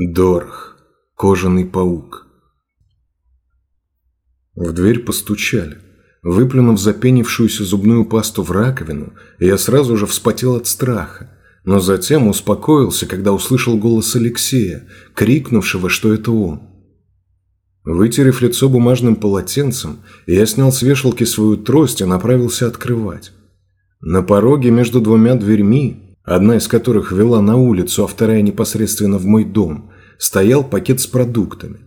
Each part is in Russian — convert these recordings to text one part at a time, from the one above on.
Дорох. Кожаный паук. В дверь постучали. Выплюнув запенившуюся зубную пасту в раковину, я сразу же вспотел от страха, но затем успокоился, когда услышал голос Алексея, крикнувшего, что это он. Вытерев лицо бумажным полотенцем, я снял с вешалки свою трость и направился открывать. На пороге между двумя дверьми одна из которых вела на улицу, а вторая непосредственно в мой дом, стоял пакет с продуктами.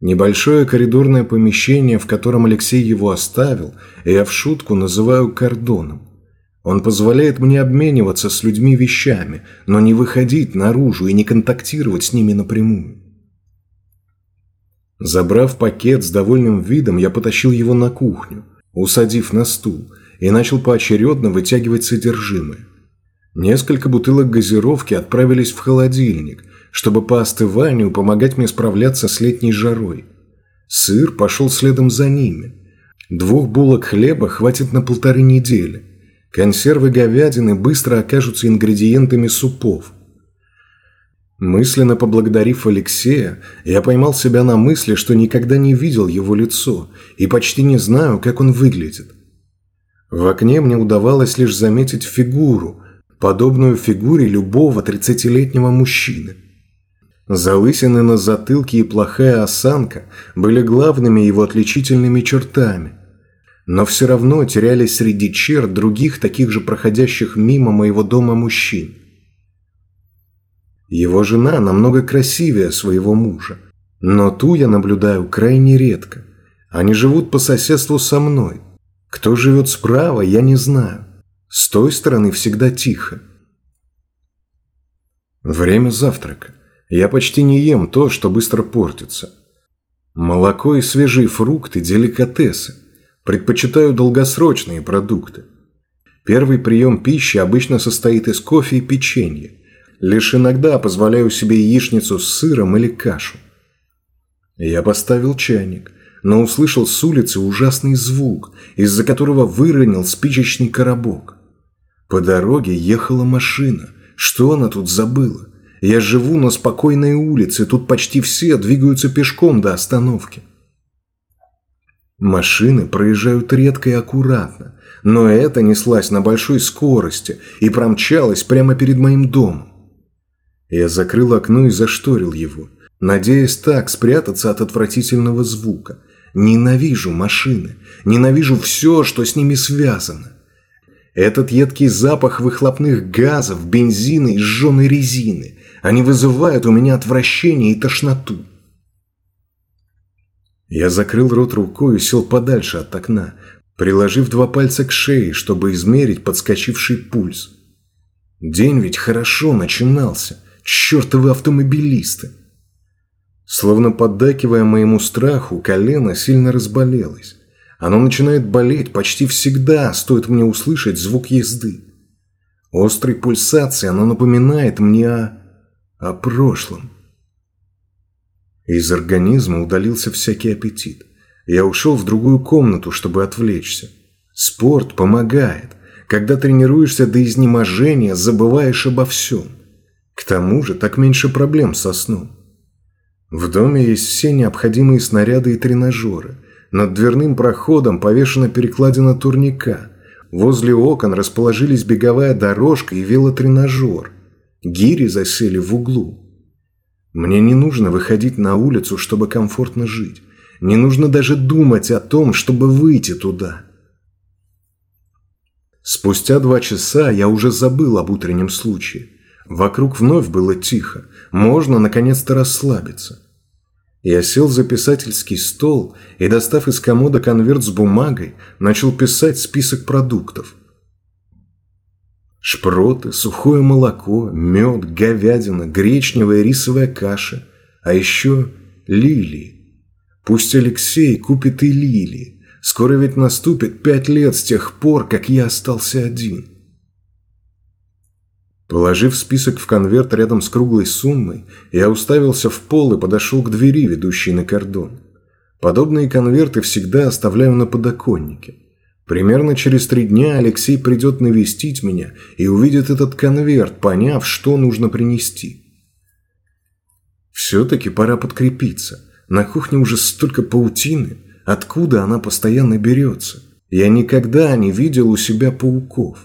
Небольшое коридорное помещение, в котором Алексей его оставил, я в шутку называю кордоном. Он позволяет мне обмениваться с людьми вещами, но не выходить наружу и не контактировать с ними напрямую. Забрав пакет с довольным видом, я потащил его на кухню, усадив на стул, и начал поочередно вытягивать содержимое. Несколько бутылок газировки отправились в холодильник, чтобы по остыванию помогать мне справляться с летней жарой. Сыр пошел следом за ними. Двух булок хлеба хватит на полторы недели. Консервы говядины быстро окажутся ингредиентами супов. Мысленно поблагодарив Алексея, я поймал себя на мысли, что никогда не видел его лицо и почти не знаю, как он выглядит. В окне мне удавалось лишь заметить фигуру, подобную фигуре любого тридцатилетнего мужчины. Залысины на затылке и плохая осанка были главными его отличительными чертами, но все равно терялись среди черт других таких же проходящих мимо моего дома мужчин. Его жена намного красивее своего мужа, но ту я наблюдаю крайне редко. Они живут по соседству со мной. Кто живет справа, я не знаю. С той стороны всегда тихо. Время завтрака. Я почти не ем то, что быстро портится. Молоко и свежие фрукты – деликатесы. Предпочитаю долгосрочные продукты. Первый прием пищи обычно состоит из кофе и печенья. Лишь иногда позволяю себе яичницу с сыром или кашу. Я поставил чайник, но услышал с улицы ужасный звук, из-за которого выронил спичечный коробок. По дороге ехала машина. Что она тут забыла? Я живу на спокойной улице, тут почти все двигаются пешком до остановки. Машины проезжают редко и аккуратно, но эта неслась на большой скорости и промчалась прямо перед моим домом. Я закрыл окно и зашторил его, надеясь так спрятаться от отвратительного звука. Ненавижу машины, ненавижу все, что с ними связано. Этот едкий запах выхлопных газов, бензина и сжженной резины. Они вызывают у меня отвращение и тошноту. Я закрыл рот рукой и сел подальше от окна, приложив два пальца к шее, чтобы измерить подскочивший пульс. День ведь хорошо начинался. Чертовы автомобилисты. Словно поддакивая моему страху, колено сильно разболелось. Оно начинает болеть почти всегда, стоит мне услышать звук езды. Острой пульсацией оно напоминает мне о... о прошлом. Из организма удалился всякий аппетит. Я ушел в другую комнату, чтобы отвлечься. Спорт помогает. Когда тренируешься до изнеможения, забываешь обо всем. К тому же так меньше проблем со сном. В доме есть все необходимые снаряды и тренажеры. Над дверным проходом повешена перекладина турника. Возле окон расположились беговая дорожка и велотренажер. Гири засели в углу. Мне не нужно выходить на улицу, чтобы комфортно жить. Не нужно даже думать о том, чтобы выйти туда. Спустя два часа я уже забыл об утреннем случае. Вокруг вновь было тихо. Можно наконец-то расслабиться. Я сел за писательский стол и, достав из комода конверт с бумагой, начал писать список продуктов. Шпроты, сухое молоко, мед, говядина, гречневая рисовая каша, а еще лилии. Пусть Алексей купит и лилии. Скоро ведь наступит пять лет с тех пор, как я остался один. Положив список в конверт рядом с круглой суммой, я уставился в пол и подошел к двери, ведущей на кордон. Подобные конверты всегда оставляю на подоконнике. Примерно через три дня Алексей придет навестить меня и увидит этот конверт, поняв, что нужно принести. Все-таки пора подкрепиться. На кухне уже столько паутины. Откуда она постоянно берется? Я никогда не видел у себя пауков.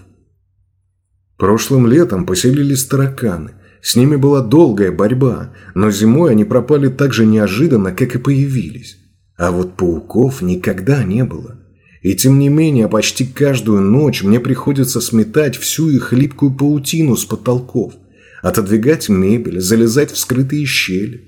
Прошлым летом поселились тараканы. С ними была долгая борьба, но зимой они пропали так же неожиданно, как и появились. А вот пауков никогда не было. И тем не менее, почти каждую ночь мне приходится сметать всю их липкую паутину с потолков, отодвигать мебель, залезать в скрытые щели.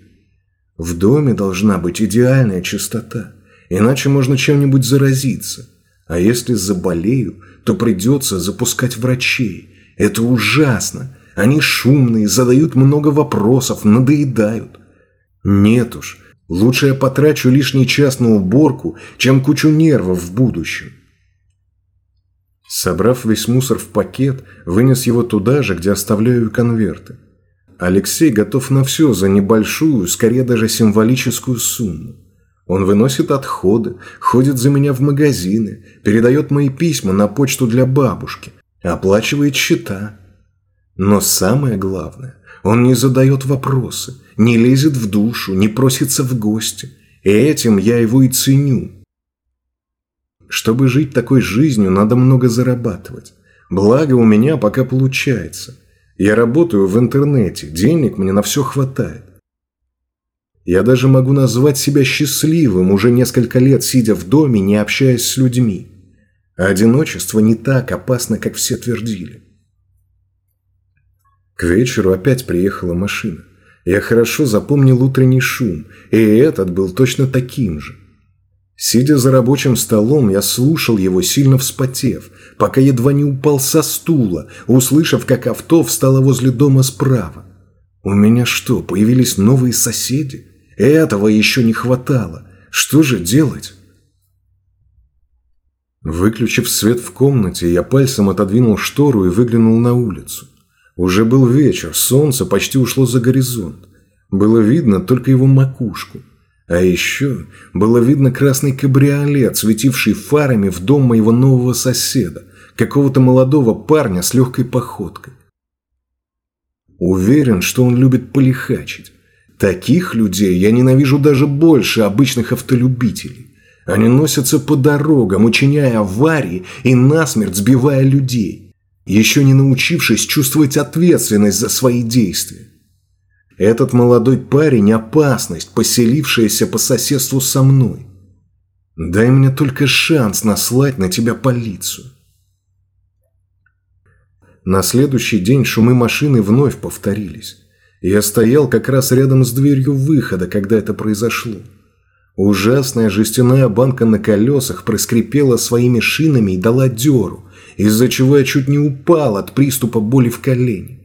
В доме должна быть идеальная чистота, иначе можно чем-нибудь заразиться. А если заболею, то придется запускать врачей. Это ужасно. Они шумные, задают много вопросов, надоедают. Нет уж, лучше я потрачу лишний час на уборку, чем кучу нервов в будущем. Собрав весь мусор в пакет, вынес его туда же, где оставляю конверты. Алексей готов на все за небольшую, скорее даже символическую сумму. Он выносит отходы, ходит за меня в магазины, передает мои письма на почту для бабушки, оплачивает счета. Но самое главное, он не задает вопросы, не лезет в душу, не просится в гости. И этим я его и ценю. Чтобы жить такой жизнью, надо много зарабатывать. Благо у меня пока получается. Я работаю в интернете, денег мне на все хватает. Я даже могу назвать себя счастливым, уже несколько лет сидя в доме, не общаясь с людьми. А одиночество не так опасно, как все твердили. К вечеру опять приехала машина. Я хорошо запомнил утренний шум, и этот был точно таким же. Сидя за рабочим столом, я слушал его, сильно вспотев, пока едва не упал со стула, услышав, как авто встало возле дома справа. У меня что, появились новые соседи? Этого еще не хватало. Что же делать? Выключив свет в комнате, я пальцем отодвинул штору и выглянул на улицу. Уже был вечер, солнце почти ушло за горизонт. Было видно только его макушку. А еще было видно красный кабриолет, светивший фарами в дом моего нового соседа, какого-то молодого парня с легкой походкой. Уверен, что он любит полихачить. Таких людей я ненавижу даже больше обычных автолюбителей. Они носятся по дорогам, учиняя аварии и насмерть сбивая людей, еще не научившись чувствовать ответственность за свои действия. Этот молодой парень – опасность, поселившаяся по соседству со мной. Дай мне только шанс наслать на тебя полицию. На следующий день шумы машины вновь повторились. Я стоял как раз рядом с дверью выхода, когда это произошло. Ужасная жестяная банка на колесах проскрипела своими шинами и дала дёру, из-за чего я чуть не упал от приступа боли в колене.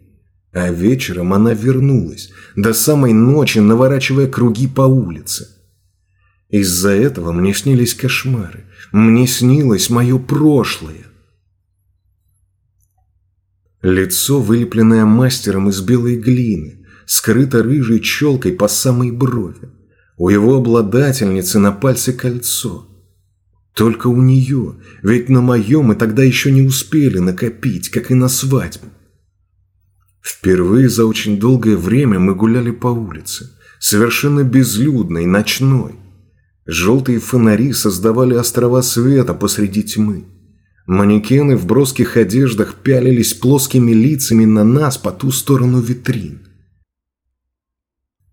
А вечером она вернулась, до самой ночи наворачивая круги по улице. Из-за этого мне снились кошмары, мне снилось мое прошлое. Лицо, вылепленное мастером из белой глины, скрыто рыжей челкой по самой брови. У его обладательницы на пальце кольцо. Только у нее, ведь на моем мы тогда еще не успели накопить, как и на свадьбу. Впервые за очень долгое время мы гуляли по улице, совершенно безлюдной, ночной. Желтые фонари создавали острова света посреди тьмы. Манекены в броских одеждах пялились плоскими лицами на нас по ту сторону витрин.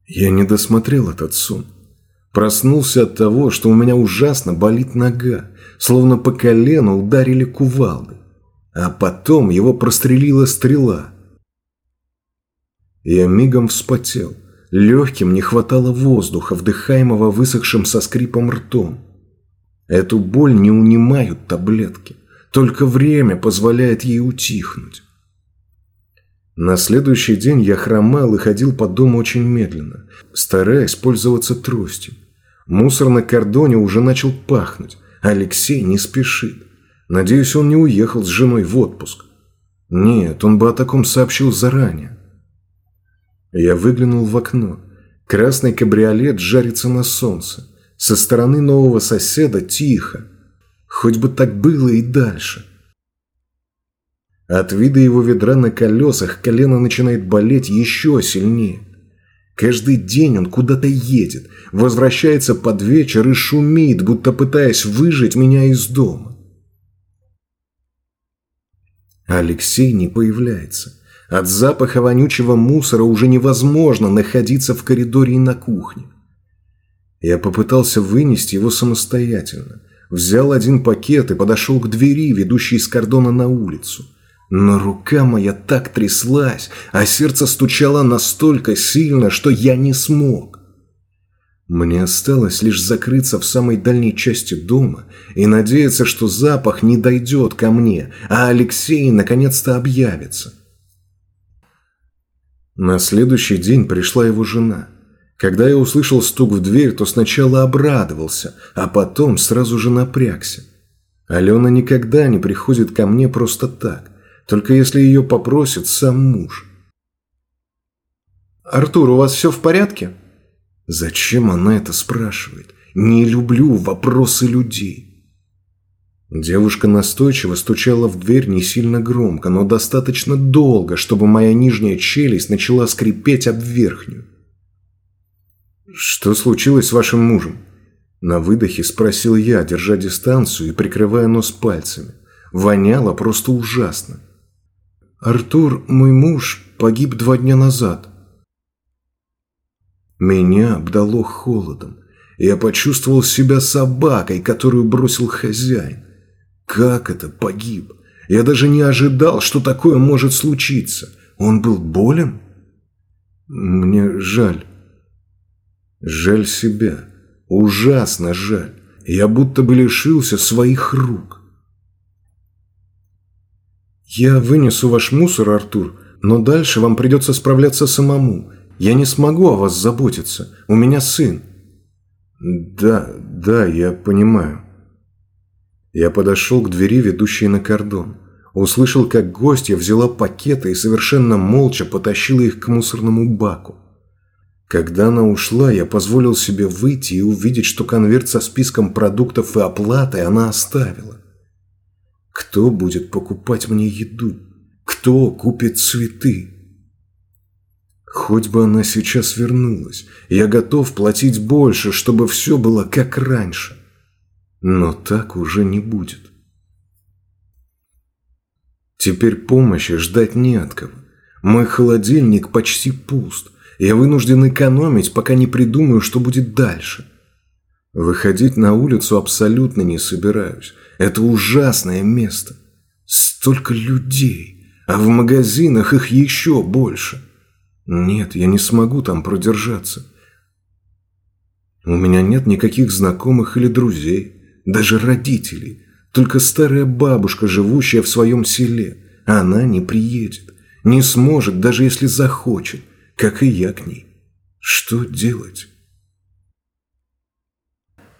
Я не досмотрел этот сон. Проснулся от того, что у меня ужасно болит нога, словно по колену ударили кувалды. А потом его прострелила стрела. Я мигом вспотел. Легким не хватало воздуха, вдыхаемого высохшим со скрипом ртом. Эту боль не унимают таблетки. Только время позволяет ей утихнуть. На следующий день я хромал и ходил по дому очень медленно, стараясь пользоваться тростью. Мусор на кордоне уже начал пахнуть. Алексей не спешит. Надеюсь, он не уехал с женой в отпуск. Нет, он бы о таком сообщил заранее. Я выглянул в окно. Красный кабриолет жарится на солнце. Со стороны нового соседа тихо. Хоть бы так было и дальше. От вида его ведра на колесах колено начинает болеть еще сильнее. Каждый день он куда-то едет, возвращается под вечер и шумит, будто пытаясь выжить меня из дома. Алексей не появляется. От запаха вонючего мусора уже невозможно находиться в коридоре и на кухне. Я попытался вынести его самостоятельно. Взял один пакет и подошел к двери, ведущей из кордона на улицу. Но рука моя так тряслась, а сердце стучало настолько сильно, что я не смог. Мне осталось лишь закрыться в самой дальней части дома и надеяться, что запах не дойдет ко мне, а Алексей наконец-то объявится. На следующий день пришла его жена. Когда я услышал стук в дверь, то сначала обрадовался, а потом сразу же напрягся. Алена никогда не приходит ко мне просто так, только если ее попросит сам муж. «Артур, у вас все в порядке?» Зачем она это спрашивает? Не люблю вопросы людей. Девушка настойчиво стучала в дверь не сильно громко, но достаточно долго, чтобы моя нижняя челюсть начала скрипеть об верхнюю. «Что случилось с вашим мужем?» На выдохе спросил я, держа дистанцию и прикрывая нос пальцами. Воняло просто ужасно. «Артур, мой муж, погиб два дня назад», меня обдало холодом. Я почувствовал себя собакой, которую бросил хозяин. Как это погиб? Я даже не ожидал, что такое может случиться. Он был болен? Мне жаль. Жаль себя. Ужасно жаль. Я будто бы лишился своих рук. Я вынесу ваш мусор, Артур, но дальше вам придется справляться самому. Я не смогу о вас заботиться. У меня сын». «Да, да, я понимаю». Я подошел к двери, ведущей на кордон. Услышал, как гостья взяла пакеты и совершенно молча потащила их к мусорному баку. Когда она ушла, я позволил себе выйти и увидеть, что конверт со списком продуктов и оплатой она оставила. Кто будет покупать мне еду? Кто купит цветы? Хоть бы она сейчас вернулась, я готов платить больше, чтобы все было как раньше. Но так уже не будет. Теперь помощи ждать не от кого. Мой холодильник почти пуст. Я вынужден экономить, пока не придумаю, что будет дальше. Выходить на улицу абсолютно не собираюсь. Это ужасное место. Столько людей, а в магазинах их еще больше. Нет, я не смогу там продержаться. У меня нет никаких знакомых или друзей, даже родителей. Только старая бабушка, живущая в своем селе. Она не приедет. Не сможет, даже если захочет, как и я к ней. Что делать?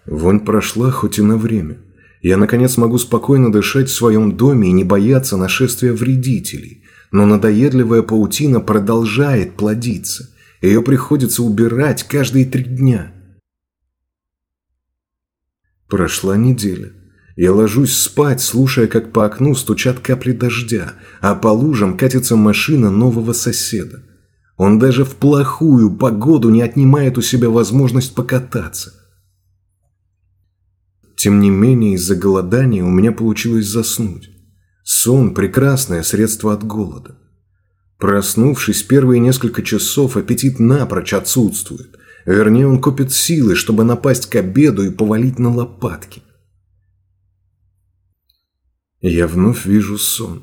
Вонь прошла хоть и на время. Я, наконец, могу спокойно дышать в своем доме и не бояться нашествия вредителей но надоедливая паутина продолжает плодиться. Ее приходится убирать каждые три дня. Прошла неделя. Я ложусь спать, слушая, как по окну стучат капли дождя, а по лужам катится машина нового соседа. Он даже в плохую погоду не отнимает у себя возможность покататься. Тем не менее, из-за голодания у меня получилось заснуть. Сон – прекрасное средство от голода. Проснувшись первые несколько часов, аппетит напрочь отсутствует. Вернее, он копит силы, чтобы напасть к обеду и повалить на лопатки. Я вновь вижу сон.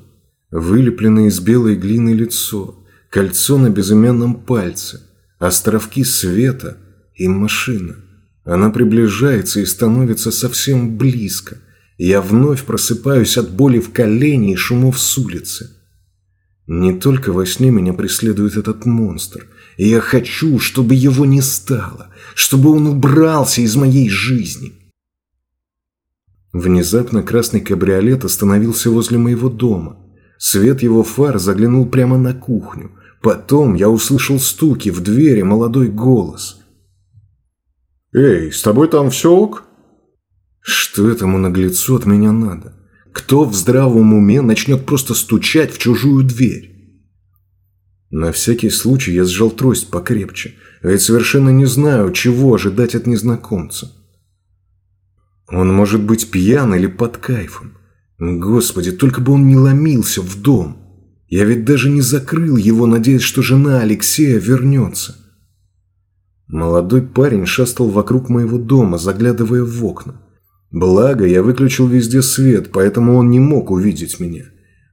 Вылепленное из белой глины лицо, кольцо на безымянном пальце, островки света и машина. Она приближается и становится совсем близко – я вновь просыпаюсь от боли в колене и шумов с улицы. Не только во сне меня преследует этот монстр. И я хочу, чтобы его не стало, чтобы он убрался из моей жизни. Внезапно красный кабриолет остановился возле моего дома. Свет его фар заглянул прямо на кухню. Потом я услышал стуки в двери, молодой голос. «Эй, с тобой там все ок?» Что этому наглецу от меня надо? Кто в здравом уме начнет просто стучать в чужую дверь? На всякий случай я сжал трость покрепче. ведь совершенно не знаю, чего ожидать от незнакомца. Он может быть пьян или под кайфом. Господи, только бы он не ломился в дом. Я ведь даже не закрыл его, надеясь, что жена Алексея вернется. Молодой парень шастал вокруг моего дома, заглядывая в окна. Благо, я выключил везде свет, поэтому он не мог увидеть меня.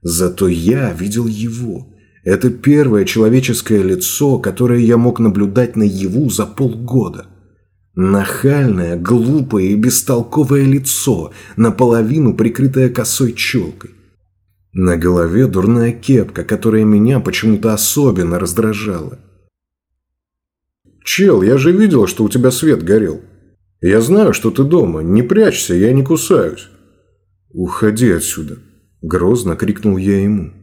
Зато я видел его. Это первое человеческое лицо, которое я мог наблюдать наяву за полгода. Нахальное, глупое и бестолковое лицо, наполовину прикрытое косой челкой. На голове дурная кепка, которая меня почему-то особенно раздражала. «Чел, я же видел, что у тебя свет горел. Я знаю, что ты дома. Не прячься, я не кусаюсь». «Уходи отсюда», – грозно крикнул я ему.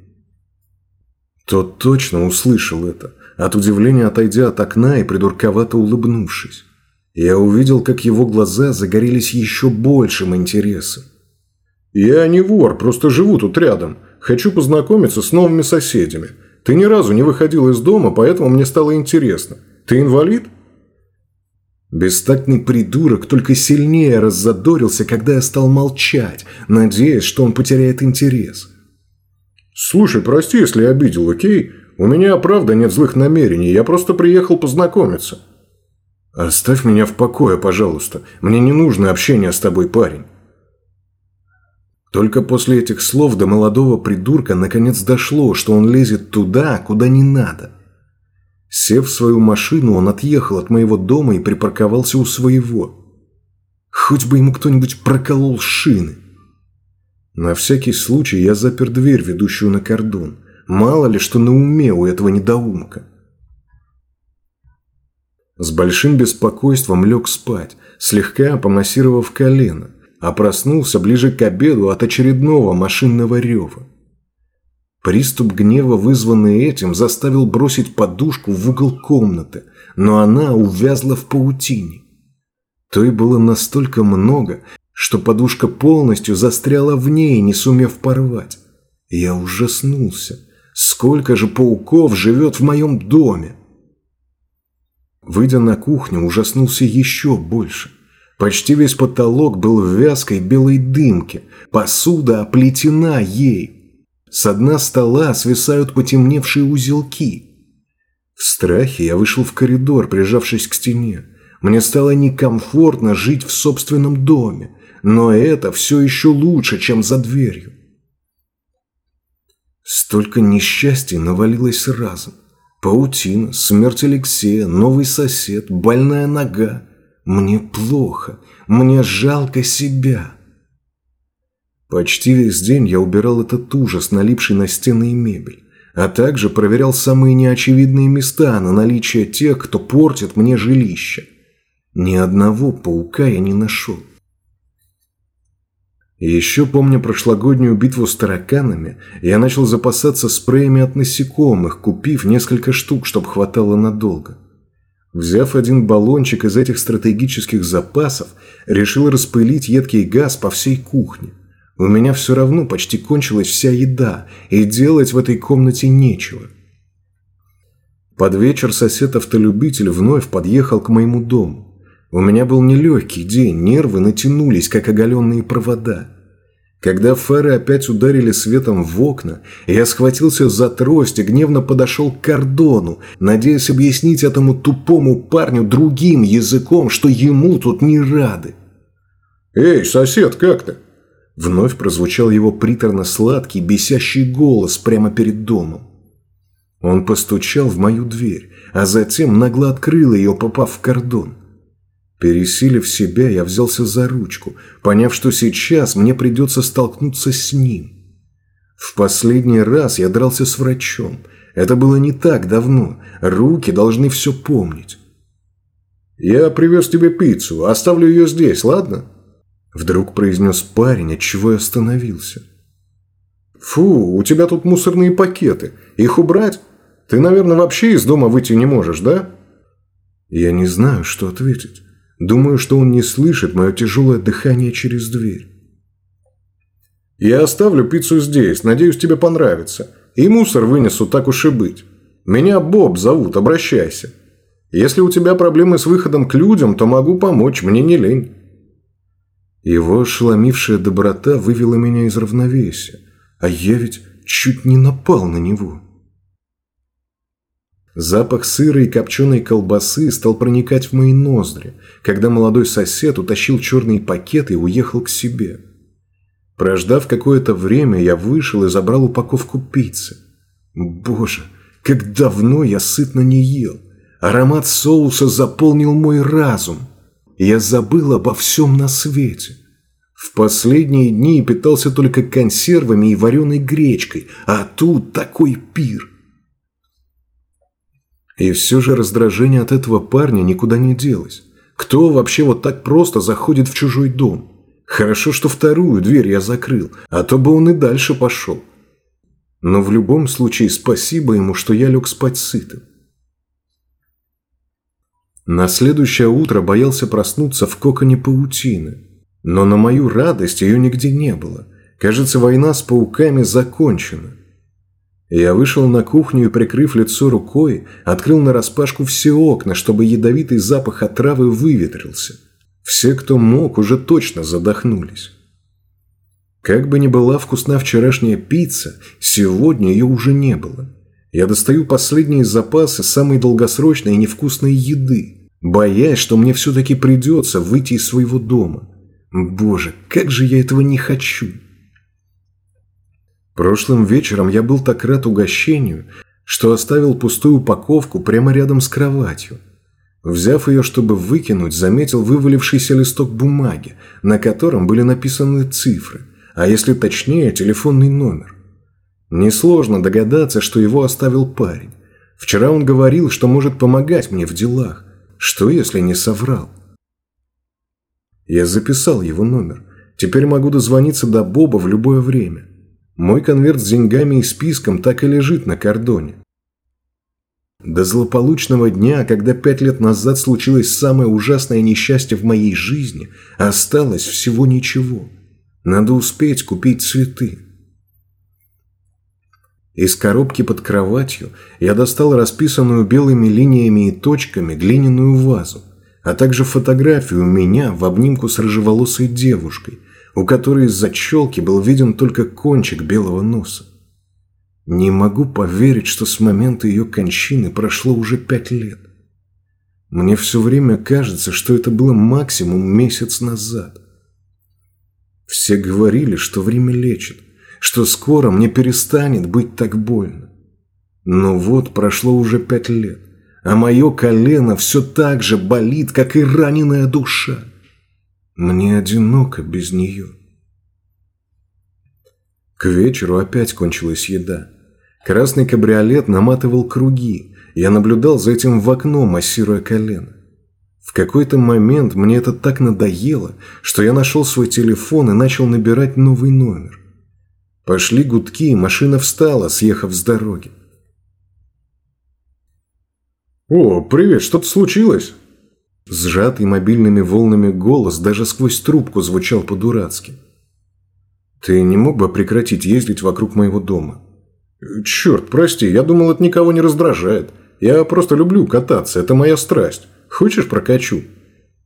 Тот точно услышал это, от удивления отойдя от окна и придурковато улыбнувшись. Я увидел, как его глаза загорелись еще большим интересом. «Я не вор, просто живу тут рядом. Хочу познакомиться с новыми соседями. Ты ни разу не выходил из дома, поэтому мне стало интересно. Ты инвалид?» Бестактный придурок только сильнее раззадорился, когда я стал молчать, надеясь, что он потеряет интерес. «Слушай, прости, если я обидел, окей? У меня, правда, нет злых намерений, я просто приехал познакомиться». «Оставь меня в покое, пожалуйста. Мне не нужно общение с тобой, парень». Только после этих слов до молодого придурка наконец дошло, что он лезет туда, куда не надо. Сев в свою машину, он отъехал от моего дома и припарковался у своего. Хоть бы ему кто-нибудь проколол шины. На всякий случай я запер дверь, ведущую на кордон. Мало ли, что на уме у этого недоумка. С большим беспокойством лег спать, слегка помассировав колено, а проснулся ближе к обеду от очередного машинного рева. Приступ гнева, вызванный этим, заставил бросить подушку в угол комнаты, но она увязла в паутине. Той было настолько много, что подушка полностью застряла в ней, не сумев порвать. Я ужаснулся. Сколько же пауков живет в моем доме? Выйдя на кухню, ужаснулся еще больше. Почти весь потолок был в вязкой белой дымке, посуда оплетена ей. С дна стола свисают потемневшие узелки. В страхе я вышел в коридор, прижавшись к стене. Мне стало некомфортно жить в собственном доме, но это все еще лучше, чем за дверью. Столько несчастий навалилось разом. Паутина, смерть Алексея, новый сосед, больная нога. Мне плохо, мне жалко себя. Почти весь день я убирал этот ужас, налипший на стены и мебель, а также проверял самые неочевидные места на наличие тех, кто портит мне жилище. Ни одного паука я не нашел. Еще помня прошлогоднюю битву с тараканами, я начал запасаться спреями от насекомых, купив несколько штук, чтобы хватало надолго. Взяв один баллончик из этих стратегических запасов, решил распылить едкий газ по всей кухне. У меня все равно почти кончилась вся еда, и делать в этой комнате нечего. Под вечер сосед-автолюбитель вновь подъехал к моему дому. У меня был нелегкий день, нервы натянулись, как оголенные провода. Когда фары опять ударили светом в окна, я схватился за трость и гневно подошел к кордону, надеясь объяснить этому тупому парню другим языком, что ему тут не рады. «Эй, сосед, как ты?» Вновь прозвучал его приторно-сладкий, бесящий голос прямо перед домом. Он постучал в мою дверь, а затем нагло открыл ее, попав в кордон. Пересилив себя, я взялся за ручку, поняв, что сейчас мне придется столкнуться с ним. В последний раз я дрался с врачом. Это было не так давно. Руки должны все помнить. «Я привез тебе пиццу. Оставлю ее здесь, ладно?» Вдруг произнес парень, отчего я остановился. «Фу, у тебя тут мусорные пакеты. Их убрать? Ты, наверное, вообще из дома выйти не можешь, да?» Я не знаю, что ответить. Думаю, что он не слышит мое тяжелое дыхание через дверь. «Я оставлю пиццу здесь. Надеюсь, тебе понравится. И мусор вынесу, так уж и быть. Меня Боб зовут, обращайся». Если у тебя проблемы с выходом к людям, то могу помочь, мне не лень». Его ошеломившая доброта вывела меня из равновесия, а я ведь чуть не напал на него. Запах сыра и копченой колбасы стал проникать в мои ноздри, когда молодой сосед утащил черный пакет и уехал к себе. Прождав какое-то время, я вышел и забрал упаковку пиццы. Боже, как давно я сытно не ел. Аромат соуса заполнил мой разум. Я забыл обо всем на свете. В последние дни питался только консервами и вареной гречкой, а тут такой пир. И все же раздражение от этого парня никуда не делось. Кто вообще вот так просто заходит в чужой дом? Хорошо, что вторую дверь я закрыл, а то бы он и дальше пошел. Но в любом случае спасибо ему, что я лег спать сытым. На следующее утро боялся проснуться в коконе паутины. Но на мою радость ее нигде не было. Кажется, война с пауками закончена. Я вышел на кухню и, прикрыв лицо рукой, открыл нараспашку все окна, чтобы ядовитый запах отравы выветрился. Все, кто мог, уже точно задохнулись. Как бы ни была вкусна вчерашняя пицца, сегодня ее уже не было. Я достаю последние запасы самой долгосрочной и невкусной еды, боясь, что мне все-таки придется выйти из своего дома. Боже, как же я этого не хочу! Прошлым вечером я был так рад угощению, что оставил пустую упаковку прямо рядом с кроватью. Взяв ее, чтобы выкинуть, заметил вывалившийся листок бумаги, на котором были написаны цифры, а если точнее, телефонный номер. Несложно догадаться, что его оставил парень. Вчера он говорил, что может помогать мне в делах. Что, если не соврал? Я записал его номер. Теперь могу дозвониться до Боба в любое время. Мой конверт с деньгами и списком так и лежит на кордоне. До злополучного дня, когда пять лет назад случилось самое ужасное несчастье в моей жизни, осталось всего ничего. Надо успеть купить цветы. Из коробки под кроватью я достал расписанную белыми линиями и точками глиняную вазу, а также фотографию меня в обнимку с рыжеволосой девушкой, у которой из-за челки был виден только кончик белого носа. Не могу поверить, что с момента ее кончины прошло уже пять лет. Мне все время кажется, что это было максимум месяц назад. Все говорили, что время лечит, что скоро мне перестанет быть так больно. Но вот прошло уже пять лет, а мое колено все так же болит, как и раненая душа. Мне одиноко без нее. К вечеру опять кончилась еда. Красный кабриолет наматывал круги. Я наблюдал за этим в окно, массируя колено. В какой-то момент мне это так надоело, что я нашел свой телефон и начал набирать новый номер. Пошли гудки, и машина встала, съехав с дороги. «О, привет, что-то случилось?» Сжатый мобильными волнами голос даже сквозь трубку звучал по-дурацки. «Ты не мог бы прекратить ездить вокруг моего дома?» «Черт, прости, я думал, это никого не раздражает. Я просто люблю кататься, это моя страсть. Хочешь прокачу?»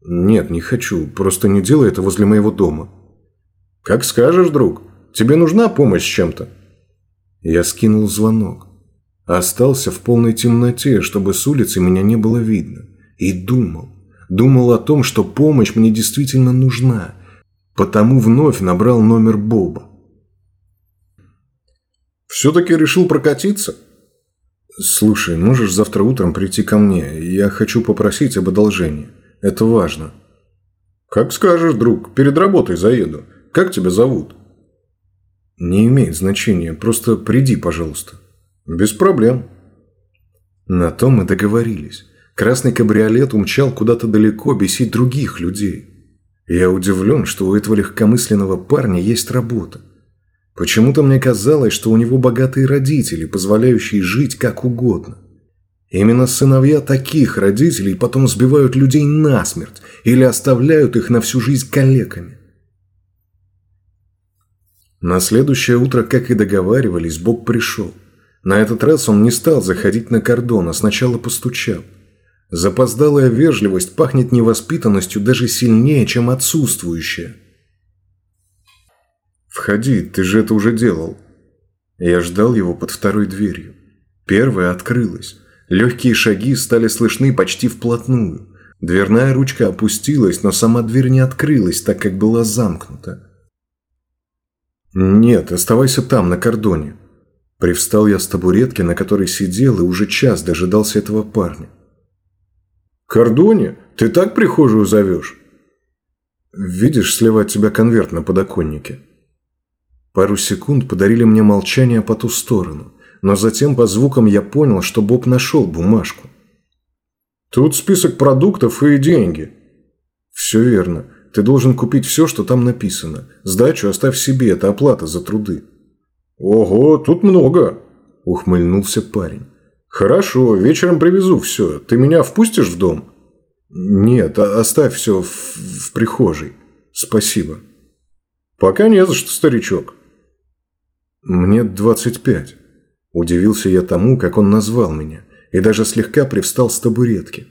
«Нет, не хочу. Просто не делай это возле моего дома». «Как скажешь, друг. Тебе нужна помощь с чем-то?» Я скинул звонок. Остался в полной темноте, чтобы с улицы меня не было видно. И думал. Думал о том, что помощь мне действительно нужна. Потому вновь набрал номер Боба. «Все-таки решил прокатиться?» «Слушай, можешь завтра утром прийти ко мне? Я хочу попросить об одолжении. Это важно». «Как скажешь, друг. Перед работой заеду. Как тебя зовут?» «Не имеет значения. Просто приди, пожалуйста». «Без проблем». На том мы договорились. Красный кабриолет умчал куда-то далеко бесить других людей. Я удивлен, что у этого легкомысленного парня есть работа. Почему-то мне казалось, что у него богатые родители, позволяющие жить как угодно. Именно сыновья таких родителей потом сбивают людей насмерть или оставляют их на всю жизнь калеками. На следующее утро, как и договаривались, Бог пришел. На этот раз он не стал заходить на кордон, а сначала постучал – Запоздалая вежливость пахнет невоспитанностью даже сильнее, чем отсутствующая. «Входи, ты же это уже делал». Я ждал его под второй дверью. Первая открылась. Легкие шаги стали слышны почти вплотную. Дверная ручка опустилась, но сама дверь не открылась, так как была замкнута. «Нет, оставайся там, на кордоне». Привстал я с табуретки, на которой сидел, и уже час дожидался этого парня. «Кордоне? Ты так прихожую зовешь?» «Видишь слева от тебя конверт на подоконнике?» Пару секунд подарили мне молчание по ту сторону, но затем по звукам я понял, что Боб нашел бумажку. «Тут список продуктов и деньги». «Все верно. Ты должен купить все, что там написано. Сдачу оставь себе, это оплата за труды». «Ого, тут много!» – ухмыльнулся парень. «Хорошо, вечером привезу все. Ты меня впустишь в дом?» «Нет, оставь все в, в прихожей. Спасибо». «Пока не за что, старичок». «Мне двадцать пять». Удивился я тому, как он назвал меня, и даже слегка привстал с табуретки.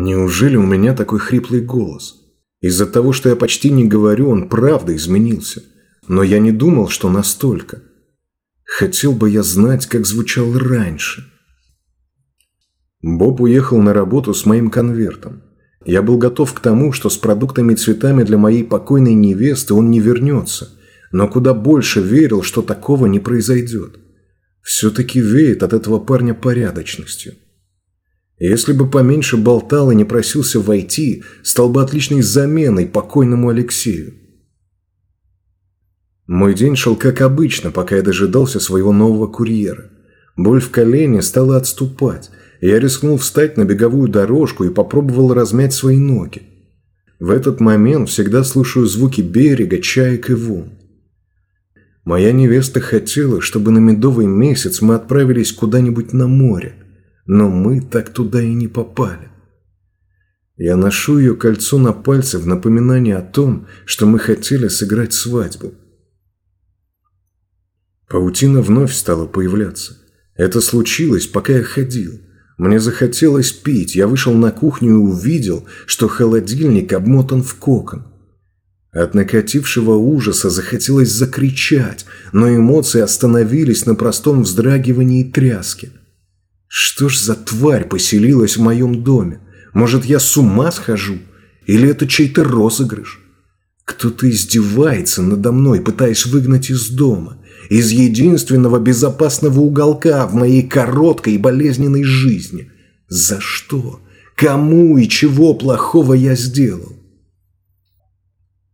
Неужели у меня такой хриплый голос? Из-за того, что я почти не говорю, он правда изменился. Но я не думал, что настолько. Хотел бы я знать, как звучал раньше. Боб уехал на работу с моим конвертом. Я был готов к тому, что с продуктами и цветами для моей покойной невесты он не вернется, но куда больше верил, что такого не произойдет. Все-таки веет от этого парня порядочностью. Если бы поменьше болтал и не просился войти, стал бы отличной заменой покойному Алексею. Мой день шел как обычно, пока я дожидался своего нового курьера. Боль в колене стала отступать, я рискнул встать на беговую дорожку и попробовал размять свои ноги. В этот момент всегда слушаю звуки берега, чаек и волн. Моя невеста хотела, чтобы на медовый месяц мы отправились куда-нибудь на море, но мы так туда и не попали. Я ношу ее кольцо на пальце в напоминание о том, что мы хотели сыграть свадьбу. Паутина вновь стала появляться. Это случилось, пока я ходил. Мне захотелось пить. Я вышел на кухню и увидел, что холодильник обмотан в кокон. От накатившего ужаса захотелось закричать, но эмоции остановились на простом вздрагивании и тряске. Что ж за тварь поселилась в моем доме? Может, я с ума схожу? Или это чей-то розыгрыш? Кто-то издевается надо мной, пытаясь выгнать из дома из единственного безопасного уголка в моей короткой и болезненной жизни. За что? Кому и чего плохого я сделал?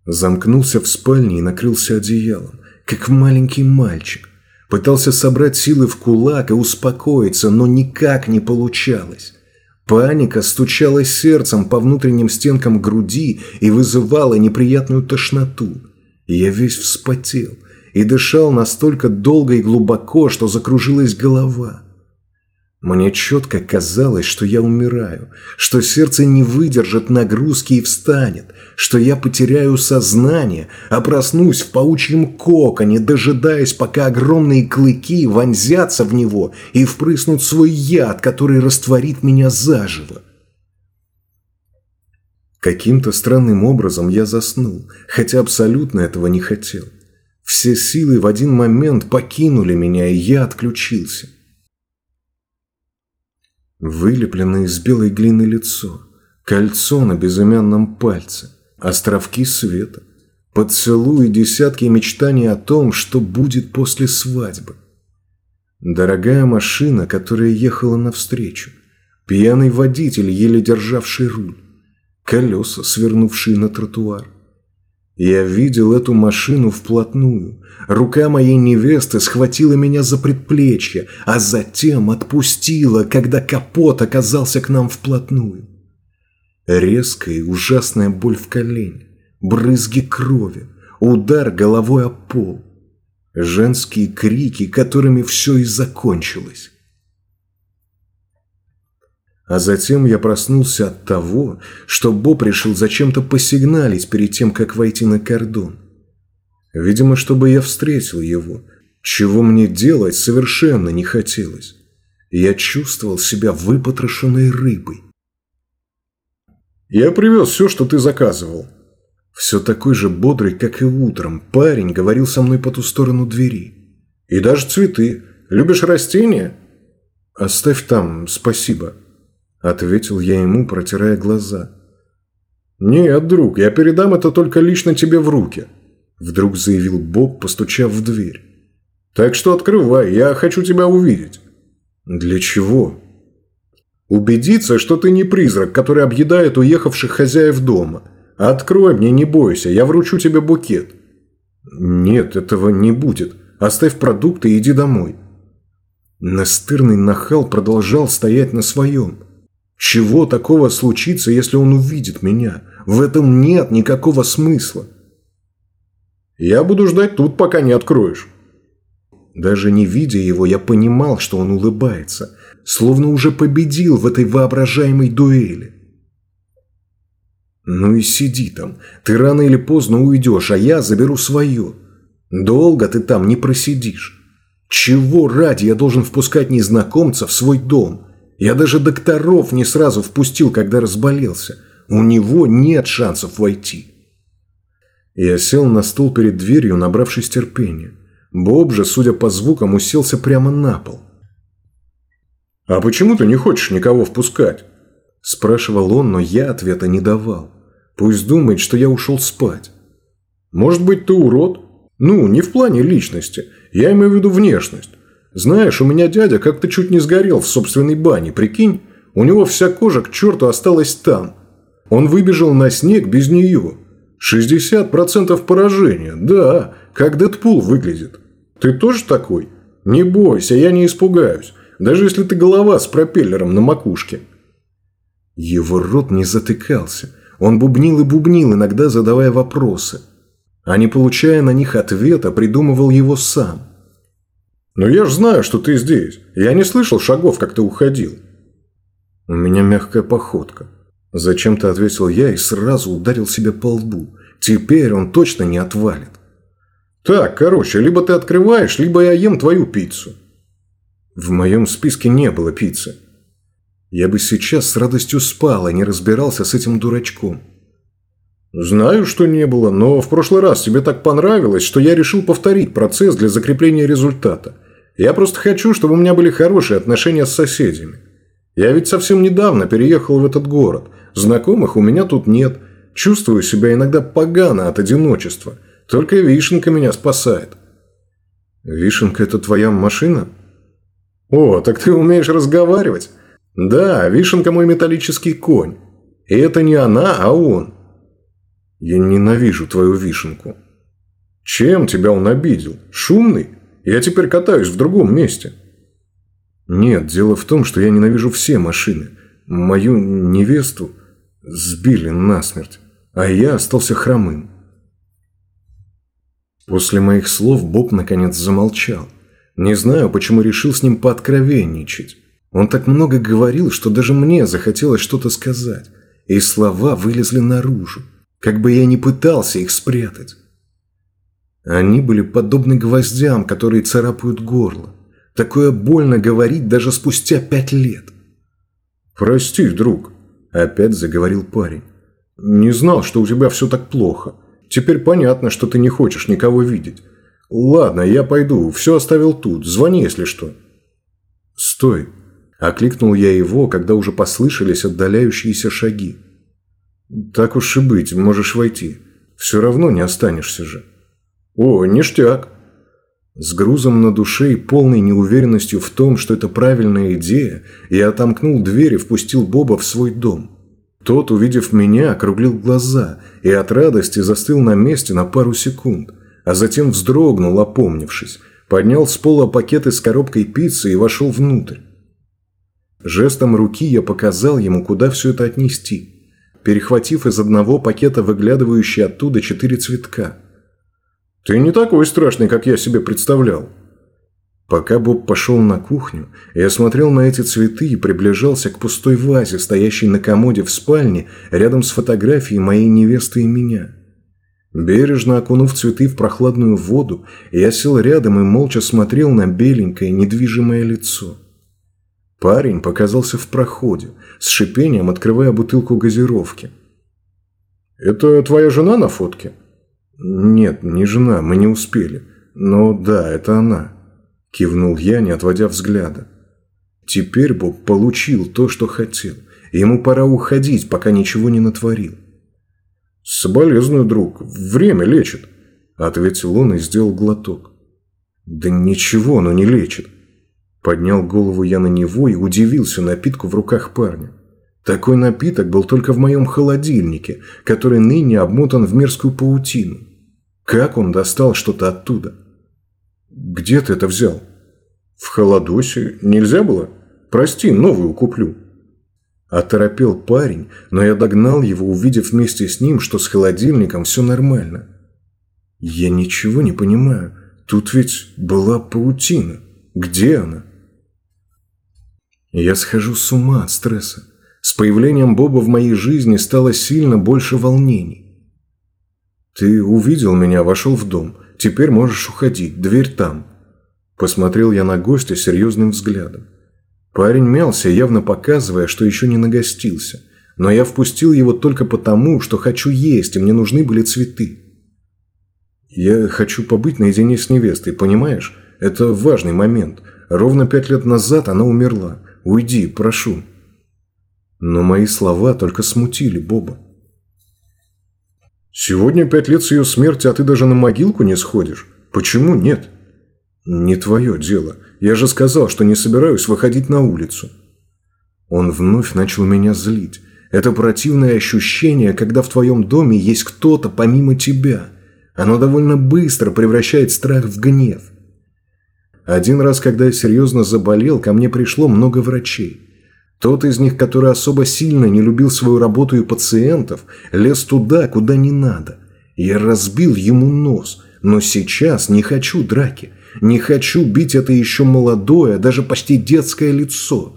Замкнулся в спальне и накрылся одеялом, как маленький мальчик. Пытался собрать силы в кулак и успокоиться, но никак не получалось. Паника стучала сердцем по внутренним стенкам груди и вызывала неприятную тошноту. Я весь вспотел, и дышал настолько долго и глубоко, что закружилась голова. Мне четко казалось, что я умираю, что сердце не выдержит нагрузки и встанет, что я потеряю сознание, а проснусь в паучьем коконе, дожидаясь, пока огромные клыки вонзятся в него и впрыснут свой яд, который растворит меня заживо. Каким-то странным образом я заснул, хотя абсолютно этого не хотел. Все силы в один момент покинули меня, и я отключился. Вылепленное из белой глины лицо, кольцо на безымянном пальце, островки света, поцелуи десятки мечтаний о том, что будет после свадьбы. Дорогая машина, которая ехала навстречу, пьяный водитель, еле державший руль, колеса, свернувшие на тротуар, я видел эту машину вплотную. Рука моей невесты схватила меня за предплечье, а затем отпустила, когда капот оказался к нам вплотную. Резкая и ужасная боль в колене, брызги крови, удар головой о пол. Женские крики, которыми все и закончилось. А затем я проснулся от того, что Боб решил зачем-то посигналить перед тем, как войти на кордон. Видимо, чтобы я встретил его, чего мне делать совершенно не хотелось. Я чувствовал себя выпотрошенной рыбой. «Я привез все, что ты заказывал». Все такой же бодрый, как и утром, парень говорил со мной по ту сторону двери. «И даже цветы. Любишь растения?» «Оставь там, спасибо», – ответил я ему, протирая глаза. «Нет, друг, я передам это только лично тебе в руки», – вдруг заявил Боб, постучав в дверь. «Так что открывай, я хочу тебя увидеть». «Для чего?» «Убедиться, что ты не призрак, который объедает уехавших хозяев дома. Открой мне, не бойся, я вручу тебе букет». «Нет, этого не будет. Оставь продукты и иди домой». Настырный нахал продолжал стоять на своем. Чего такого случится, если он увидит меня? В этом нет никакого смысла. Я буду ждать тут, пока не откроешь. Даже не видя его, я понимал, что он улыбается, словно уже победил в этой воображаемой дуэли. Ну и сиди там. Ты рано или поздно уйдешь, а я заберу свое. Долго ты там не просидишь. Чего ради я должен впускать незнакомца в свой дом? Я даже докторов не сразу впустил, когда разболелся. У него нет шансов войти. Я сел на стул перед дверью, набравшись терпения. Боб же, судя по звукам, уселся прямо на пол. «А почему ты не хочешь никого впускать?» Спрашивал он, но я ответа не давал. Пусть думает, что я ушел спать. «Может быть, ты урод?» «Ну, не в плане личности. Я имею в виду внешность. Знаешь, у меня дядя как-то чуть не сгорел в собственной бане, прикинь? У него вся кожа к черту осталась там. Он выбежал на снег без нее. 60% поражения, да, как Дэдпул выглядит. Ты тоже такой? Не бойся, я не испугаюсь, даже если ты голова с пропеллером на макушке. Его рот не затыкался. Он бубнил и бубнил, иногда задавая вопросы. А не получая на них ответа, придумывал его сам – «Но я ж знаю, что ты здесь. Я не слышал шагов, как ты уходил». «У меня мягкая походка». Зачем-то ответил я и сразу ударил себя по лбу. Теперь он точно не отвалит. «Так, короче, либо ты открываешь, либо я ем твою пиццу». В моем списке не было пиццы. Я бы сейчас с радостью спал, а не разбирался с этим дурачком. «Знаю, что не было, но в прошлый раз тебе так понравилось, что я решил повторить процесс для закрепления результата. Я просто хочу, чтобы у меня были хорошие отношения с соседями. Я ведь совсем недавно переехал в этот город. Знакомых у меня тут нет. Чувствую себя иногда погано от одиночества. Только Вишенка меня спасает». «Вишенка – это твоя машина?» «О, так ты умеешь разговаривать?» «Да, Вишенка – мой металлический конь. И это не она, а он». «Я ненавижу твою Вишенку». «Чем тебя он обидел? Шумный?» Я теперь катаюсь в другом месте». «Нет, дело в том, что я ненавижу все машины. Мою невесту сбили насмерть, а я остался хромым». После моих слов Боб наконец замолчал. Не знаю, почему решил с ним пооткровенничать. Он так много говорил, что даже мне захотелось что-то сказать, и слова вылезли наружу, как бы я ни пытался их спрятать. Они были подобны гвоздям, которые царапают горло. Такое больно говорить даже спустя пять лет. «Прости, друг», – опять заговорил парень. «Не знал, что у тебя все так плохо. Теперь понятно, что ты не хочешь никого видеть. Ладно, я пойду, все оставил тут. Звони, если что». «Стой!» – окликнул я его, когда уже послышались отдаляющиеся шаги. «Так уж и быть, можешь войти. Все равно не останешься же». «О, ништяк!» С грузом на душе и полной неуверенностью в том, что это правильная идея, я отомкнул дверь и впустил Боба в свой дом. Тот, увидев меня, округлил глаза и от радости застыл на месте на пару секунд, а затем вздрогнул, опомнившись, поднял с пола пакеты с коробкой пиццы и вошел внутрь. Жестом руки я показал ему, куда все это отнести, перехватив из одного пакета выглядывающие оттуда четыре цветка – «Ты не такой страшный, как я себе представлял». Пока Боб пошел на кухню, я смотрел на эти цветы и приближался к пустой вазе, стоящей на комоде в спальне, рядом с фотографией моей невесты и меня. Бережно окунув цветы в прохладную воду, я сел рядом и молча смотрел на беленькое недвижимое лицо. Парень показался в проходе, с шипением открывая бутылку газировки. «Это твоя жена на фотке?» «Нет, не жена, мы не успели. Но да, это она», – кивнул я, не отводя взгляда. Теперь Боб получил то, что хотел. Ему пора уходить, пока ничего не натворил. «Соболезную, друг. Время лечит», – ответил он и сделал глоток. «Да ничего оно не лечит». Поднял голову я на него и удивился напитку в руках парня. Такой напиток был только в моем холодильнике, который ныне обмотан в мерзкую паутину. Как он достал что-то оттуда? «Где ты это взял?» «В холодосе. Нельзя было? Прости, новую куплю». Оторопел парень, но я догнал его, увидев вместе с ним, что с холодильником все нормально. Я ничего не понимаю. Тут ведь была паутина. Где она? Я схожу с ума от стресса. С появлением Боба в моей жизни стало сильно больше волнений. «Ты увидел меня, вошел в дом. Теперь можешь уходить. Дверь там». Посмотрел я на гостя серьезным взглядом. Парень мялся, явно показывая, что еще не нагостился. Но я впустил его только потому, что хочу есть, и мне нужны были цветы. Я хочу побыть наедине с невестой, понимаешь? Это важный момент. Ровно пять лет назад она умерла. Уйди, прошу. Но мои слова только смутили Боба. Сегодня пять лет с ее смерти, а ты даже на могилку не сходишь? Почему нет? Не твое дело. Я же сказал, что не собираюсь выходить на улицу. Он вновь начал меня злить. Это противное ощущение, когда в твоем доме есть кто-то помимо тебя. Оно довольно быстро превращает страх в гнев. Один раз, когда я серьезно заболел, ко мне пришло много врачей. Тот из них, который особо сильно не любил свою работу и пациентов, лез туда, куда не надо. Я разбил ему нос, но сейчас не хочу драки. Не хочу бить это еще молодое, даже почти детское лицо.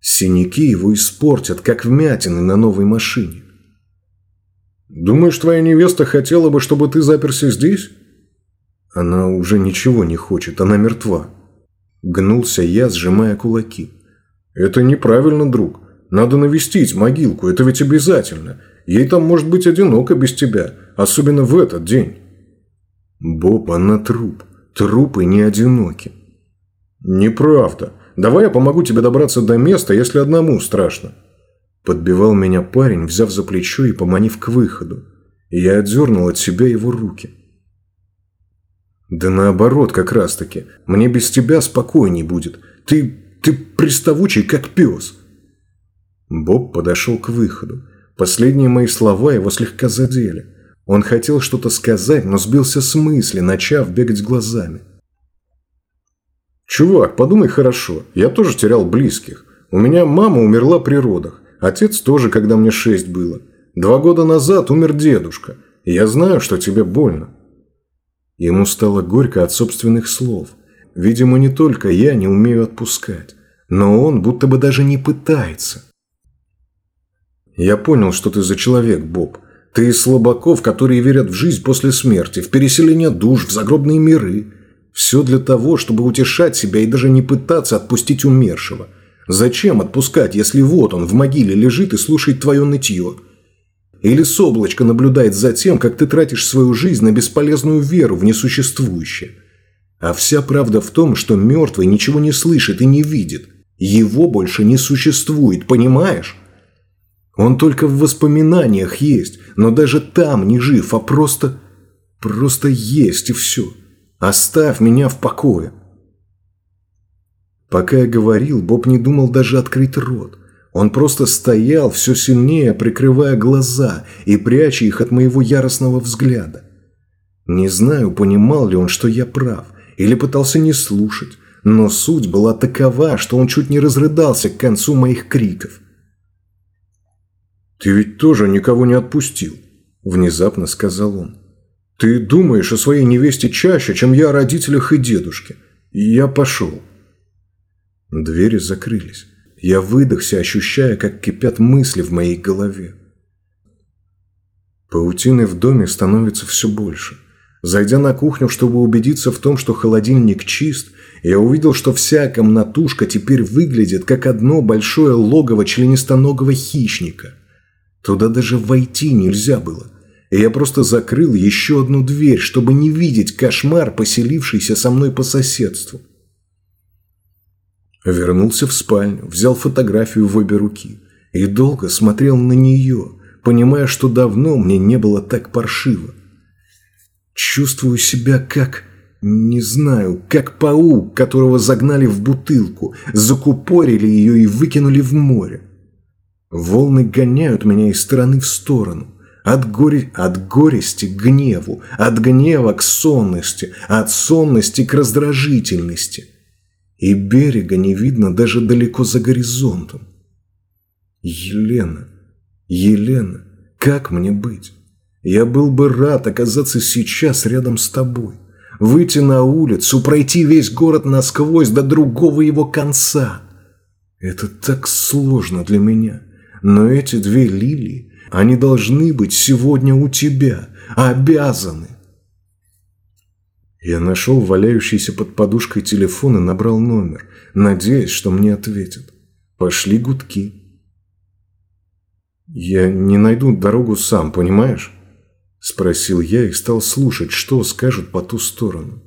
Синяки его испортят, как вмятины на новой машине. Думаешь, твоя невеста хотела бы, чтобы ты заперся здесь? Она уже ничего не хочет, она мертва. Гнулся я, сжимая кулаки. Это неправильно, друг. Надо навестить могилку, это ведь обязательно. Ей там может быть одиноко без тебя, особенно в этот день. Боб, она труп. Трупы не одиноки. Неправда. Давай я помогу тебе добраться до места, если одному страшно. Подбивал меня парень, взяв за плечо и поманив к выходу. Я отдернул от себя его руки. Да наоборот, как раз таки. Мне без тебя спокойней будет. Ты... ты приставучий, как пес. Боб подошел к выходу. Последние мои слова его слегка задели. Он хотел что-то сказать, но сбился с мысли, начав бегать глазами. «Чувак, подумай хорошо. Я тоже терял близких. У меня мама умерла при родах. Отец тоже, когда мне шесть было. Два года назад умер дедушка. Я знаю, что тебе больно». Ему стало горько от собственных слов. Видимо, не только я не умею отпускать, но он будто бы даже не пытается. «Я понял, что ты за человек, Боб. Ты из слабаков, которые верят в жизнь после смерти, в переселение душ, в загробные миры. Все для того, чтобы утешать себя и даже не пытаться отпустить умершего. Зачем отпускать, если вот он в могиле лежит и слушает твое нытье? Или с облачка наблюдает за тем, как ты тратишь свою жизнь на бесполезную веру в несуществующее. А вся правда в том, что мертвый ничего не слышит и не видит. Его больше не существует, понимаешь? Он только в воспоминаниях есть, но даже там не жив, а просто... Просто есть и все. Оставь меня в покое. Пока я говорил, Боб не думал даже открыть рот. Он просто стоял, все сильнее прикрывая глаза и пряча их от моего яростного взгляда. Не знаю, понимал ли он, что я прав, или пытался не слушать, но суть была такова, что он чуть не разрыдался к концу моих криков. «Ты ведь тоже никого не отпустил», – внезапно сказал он. «Ты думаешь о своей невесте чаще, чем я о родителях и дедушке. И я пошел». Двери закрылись. Я выдохся, ощущая, как кипят мысли в моей голове. Паутины в доме становится все больше. Зайдя на кухню, чтобы убедиться в том, что холодильник чист, я увидел, что вся комнатушка теперь выглядит как одно большое логово членистоногого хищника. Туда даже войти нельзя было. И я просто закрыл еще одну дверь, чтобы не видеть кошмар, поселившийся со мной по соседству. Вернулся в спальню, взял фотографию в обе руки и долго смотрел на нее, понимая, что давно мне не было так паршиво. Чувствую себя как... Не знаю, как паук, которого загнали в бутылку, закупорили ее и выкинули в море. Волны гоняют меня из стороны в сторону. От, горе... от горести к гневу, от гнева к сонности, от сонности к раздражительности. И берега не видно даже далеко за горизонтом. Елена, Елена, как мне быть? Я был бы рад оказаться сейчас рядом с тобой. Выйти на улицу, пройти весь город насквозь до другого его конца. Это так сложно для меня. Но эти две лилии, они должны быть сегодня у тебя. Обязаны. Я нашел валяющийся под подушкой телефон и набрал номер, надеясь, что мне ответят. Пошли гудки. Я не найду дорогу сам, понимаешь? Спросил я и стал слушать, что скажут по ту сторону.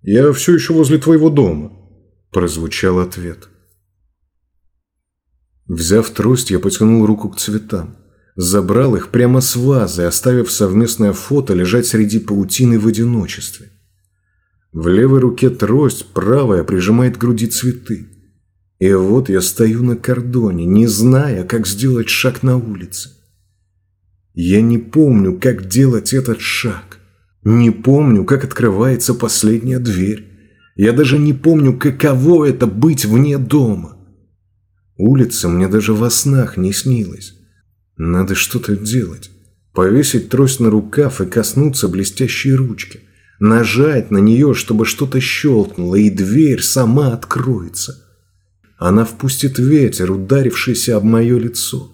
«Я все еще возле твоего дома», – прозвучал ответ. Взяв трость, я потянул руку к цветам. Забрал их прямо с вазы, оставив совместное фото лежать среди паутины в одиночестве. В левой руке трость, правая прижимает к груди цветы. И вот я стою на кордоне, не зная, как сделать шаг на улице. Я не помню, как делать этот шаг. Не помню, как открывается последняя дверь. Я даже не помню, каково это быть вне дома. Улица мне даже во снах не снилась. Надо что-то делать. Повесить трость на рукав и коснуться блестящей ручки. Нажать на нее, чтобы что-то щелкнуло, и дверь сама откроется. Она впустит ветер, ударившийся об мое лицо.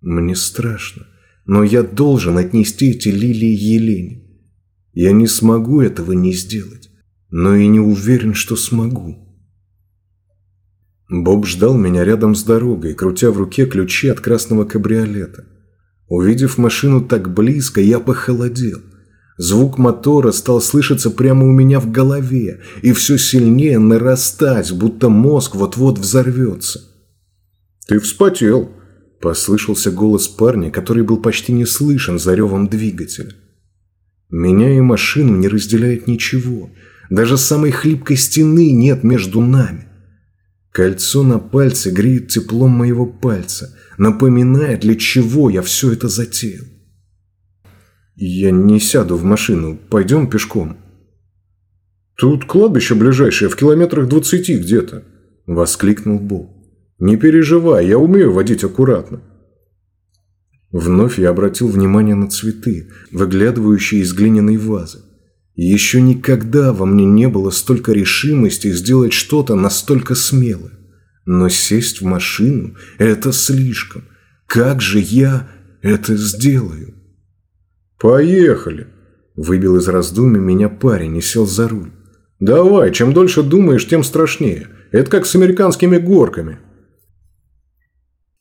Мне страшно но я должен отнести эти лилии Елене. Я не смогу этого не сделать, но и не уверен, что смогу. Боб ждал меня рядом с дорогой, крутя в руке ключи от красного кабриолета. Увидев машину так близко, я похолодел. Звук мотора стал слышаться прямо у меня в голове и все сильнее нарастать, будто мозг вот-вот взорвется. «Ты вспотел», Послышался голос парня, который был почти не слышен за ревом двигателя. Меня и машину не разделяет ничего. Даже самой хлипкой стены нет между нами. Кольцо на пальце греет теплом моего пальца, напоминая, для чего я все это затеял. Я не сяду в машину, пойдем пешком. Тут кладбище ближайшее, в километрах двадцати где-то, воскликнул Боб. Не переживай, я умею водить аккуратно. Вновь я обратил внимание на цветы, выглядывающие из глиняной вазы. Еще никогда во мне не было столько решимости сделать что-то настолько смелое. Но сесть в машину – это слишком. Как же я это сделаю? «Поехали!» – выбил из раздумий меня парень и сел за руль. «Давай, чем дольше думаешь, тем страшнее. Это как с американскими горками».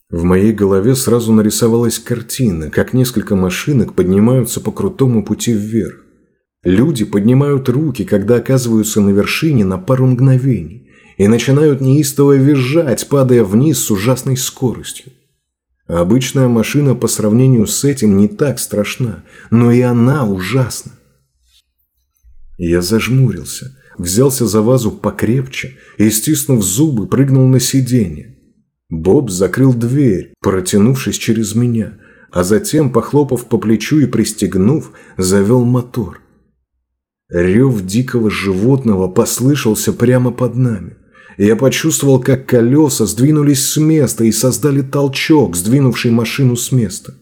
В моей голове сразу нарисовалась картина, как несколько машинок поднимаются по крутому пути вверх. Люди поднимают руки, когда оказываются на вершине на пару мгновений, и начинают неистово визжать, падая вниз с ужасной скоростью. Обычная машина по сравнению с этим не так страшна, но и она ужасна. Я зажмурился, взялся за вазу покрепче и, стиснув зубы, прыгнул на сиденье. Боб закрыл дверь, протянувшись через меня, а затем, похлопав по плечу и пристегнув, завел мотор. Рев дикого животного послышался прямо под нами. Я почувствовал, как колеса сдвинулись с места и создали толчок, сдвинувший машину с места.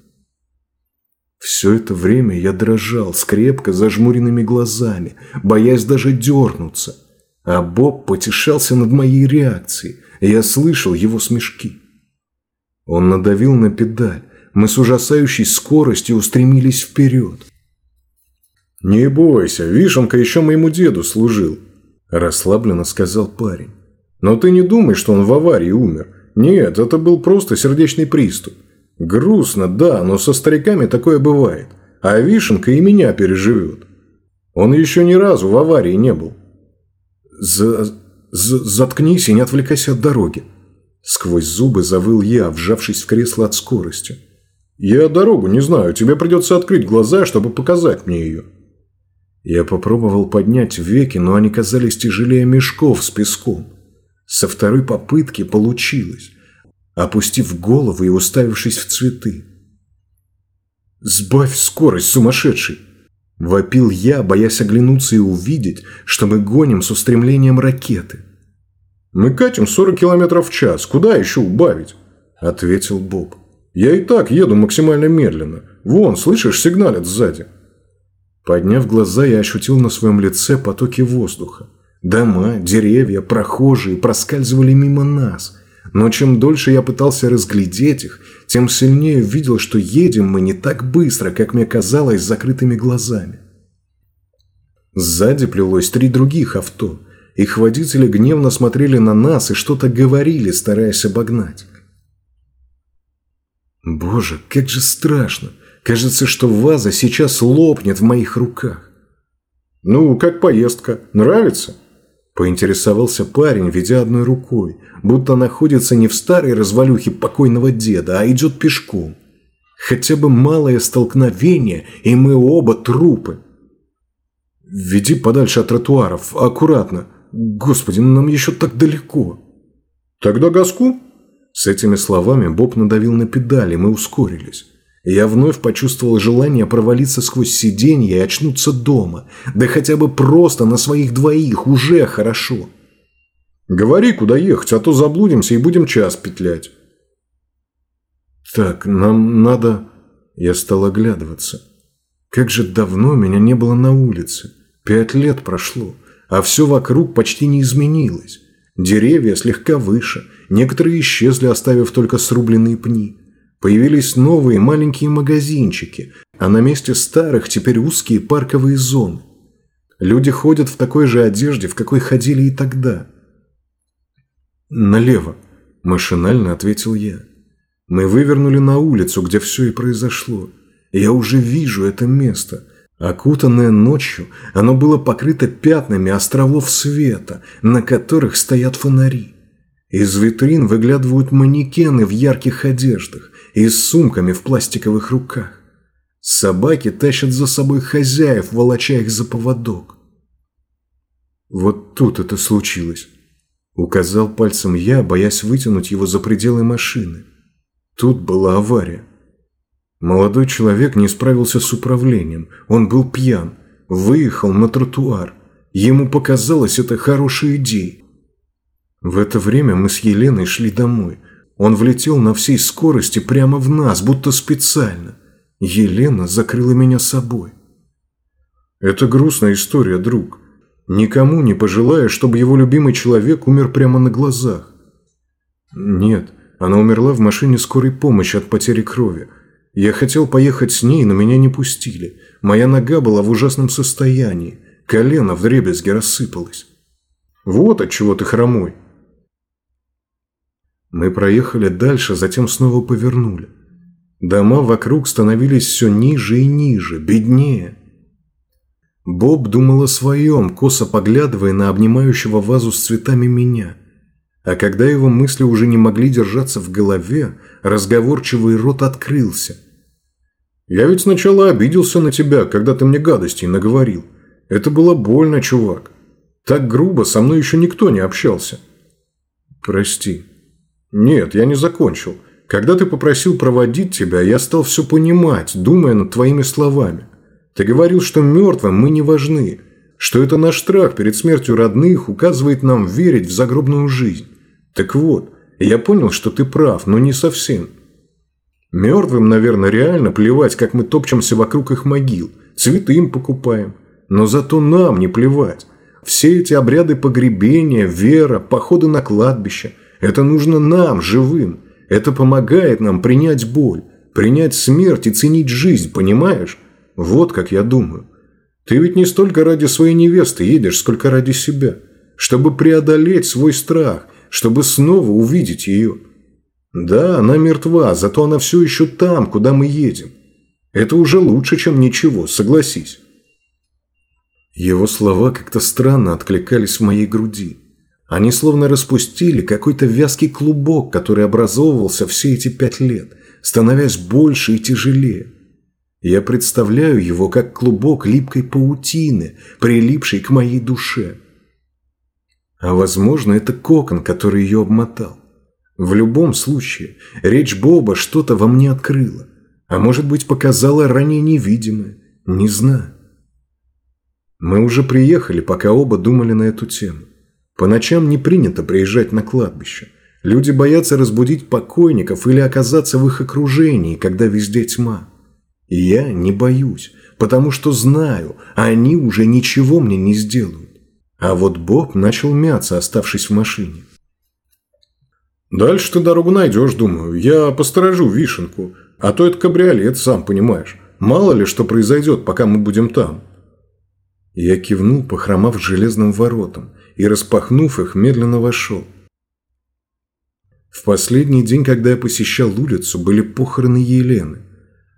Все это время я дрожал с крепко зажмуренными глазами, боясь даже дернуться. А Боб потешался над моей реакцией – я слышал его смешки. Он надавил на педаль. Мы с ужасающей скоростью устремились вперед. «Не бойся, вишенка еще моему деду служил», – расслабленно сказал парень. «Но ты не думай, что он в аварии умер. Нет, это был просто сердечный приступ. Грустно, да, но со стариками такое бывает. А вишенка и меня переживет. Он еще ни разу в аварии не был». За... За... «Заткнись и не отвлекайся от дороги», – сквозь зубы завыл я, вжавшись в кресло от скорости. «Я дорогу не знаю, тебе придется открыть глаза, чтобы показать мне ее». Я попробовал поднять веки, но они казались тяжелее мешков с песком. Со второй попытки получилось, опустив голову и уставившись в цветы. «Сбавь скорость, сумасшедший!» Вопил я, боясь оглянуться и увидеть, что мы гоним с устремлением ракеты. «Мы катим 40 километров в час. Куда еще убавить?» – ответил Боб. Я и так еду максимально медленно. Вон, слышишь, сигналят сзади. Подняв глаза, я ощутил на своем лице потоки воздуха. Дома, деревья, прохожие проскальзывали мимо нас. Но чем дольше я пытался разглядеть их, тем сильнее видел, что едем мы не так быстро, как мне казалось, с закрытыми глазами. Сзади плелось три других авто. Их водители гневно смотрели на нас и что-то говорили, стараясь обогнать. Боже, как же страшно. Кажется, что ваза сейчас лопнет в моих руках. «Ну, как поездка? Нравится?» Поинтересовался парень, ведя одной рукой, будто находится не в старой развалюхе покойного деда, а идет пешком. Хотя бы малое столкновение, и мы оба трупы. Веди подальше от тротуаров, аккуратно. Господи, нам еще так далеко. Тогда газку? С этими словами Боб надавил на педали, мы ускорились. Я вновь почувствовал желание провалиться сквозь сиденье и очнуться дома. Да хотя бы просто на своих двоих, уже хорошо. «Говори, куда ехать, а то заблудимся и будем час петлять». «Так, нам надо...» Я стал оглядываться. Как же давно меня не было на улице. Пять лет прошло, а все вокруг почти не изменилось. Деревья слегка выше, некоторые исчезли, оставив только срубленные пни. Появились новые маленькие магазинчики, а на месте старых теперь узкие парковые зоны. Люди ходят в такой же одежде, в какой ходили и тогда. «Налево», – машинально ответил я. Мы вывернули на улицу, где все и произошло. Я уже вижу это место – Окутанное ночью, оно было покрыто пятнами островов света, на которых стоят фонари. Из витрин выглядывают манекены в ярких одеждах и с сумками в пластиковых руках. Собаки тащат за собой хозяев, волоча их за поводок. Вот тут это случилось. Указал пальцем я, боясь вытянуть его за пределы машины. Тут была авария. Молодой человек не справился с управлением. Он был пьян. Выехал на тротуар. Ему показалось это хорошей идеей. В это время мы с Еленой шли домой. Он влетел на всей скорости прямо в нас, будто специально. Елена закрыла меня собой. Это грустная история, друг. Никому не пожелая, чтобы его любимый человек умер прямо на глазах. Нет, она умерла в машине скорой помощи от потери крови. Я хотел поехать с ней, но меня не пустили. Моя нога была в ужасном состоянии. Колено в дребезге рассыпалось. Вот от чего ты хромой. Мы проехали дальше, затем снова повернули. Дома вокруг становились все ниже и ниже, беднее. Боб думал о своем, косо поглядывая на обнимающего вазу с цветами меня. А когда его мысли уже не могли держаться в голове, разговорчивый рот открылся – я ведь сначала обиделся на тебя, когда ты мне гадостей наговорил. Это было больно, чувак. Так грубо со мной еще никто не общался. Прости. Нет, я не закончил. Когда ты попросил проводить тебя, я стал все понимать, думая над твоими словами. Ты говорил, что мертвым мы не важны, что это наш страх перед смертью родных указывает нам верить в загробную жизнь. Так вот, я понял, что ты прав, но не совсем. Мертвым, наверное, реально плевать, как мы топчемся вокруг их могил, цветы им покупаем. Но зато нам не плевать. Все эти обряды погребения, вера, походы на кладбище – это нужно нам, живым. Это помогает нам принять боль, принять смерть и ценить жизнь, понимаешь? Вот как я думаю. Ты ведь не столько ради своей невесты едешь, сколько ради себя. Чтобы преодолеть свой страх, чтобы снова увидеть ее. Да, она мертва, зато она все еще там, куда мы едем. Это уже лучше, чем ничего, согласись. Его слова как-то странно откликались в моей груди. Они словно распустили какой-то вязкий клубок, который образовывался все эти пять лет, становясь больше и тяжелее. Я представляю его как клубок липкой паутины, прилипшей к моей душе. А возможно, это кокон, который ее обмотал. В любом случае, речь Боба что-то во мне открыла. А может быть, показала ранее невидимое. Не знаю. Мы уже приехали, пока оба думали на эту тему. По ночам не принято приезжать на кладбище. Люди боятся разбудить покойников или оказаться в их окружении, когда везде тьма. И я не боюсь, потому что знаю, они уже ничего мне не сделают. А вот Боб начал мяться, оставшись в машине. «Дальше ты дорогу найдешь, думаю. Я посторожу вишенку. А то это кабриолет, сам понимаешь. Мало ли что произойдет, пока мы будем там». Я кивнул, похромав железным воротам, и, распахнув их, медленно вошел. В последний день, когда я посещал улицу, были похороны Елены.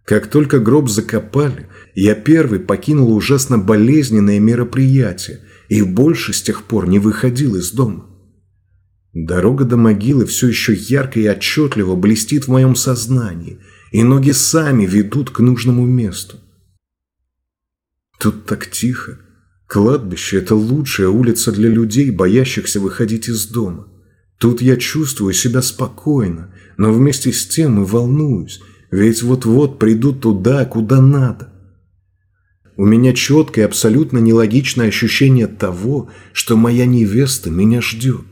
Как только гроб закопали, я первый покинул ужасно болезненное мероприятие и больше с тех пор не выходил из дома. Дорога до могилы все еще ярко и отчетливо блестит в моем сознании, и ноги сами ведут к нужному месту. Тут так тихо. Кладбище – это лучшая улица для людей, боящихся выходить из дома. Тут я чувствую себя спокойно, но вместе с тем и волнуюсь, ведь вот-вот приду туда, куда надо. У меня четкое абсолютно нелогичное ощущение того, что моя невеста меня ждет.